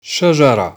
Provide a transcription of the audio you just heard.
شجرة.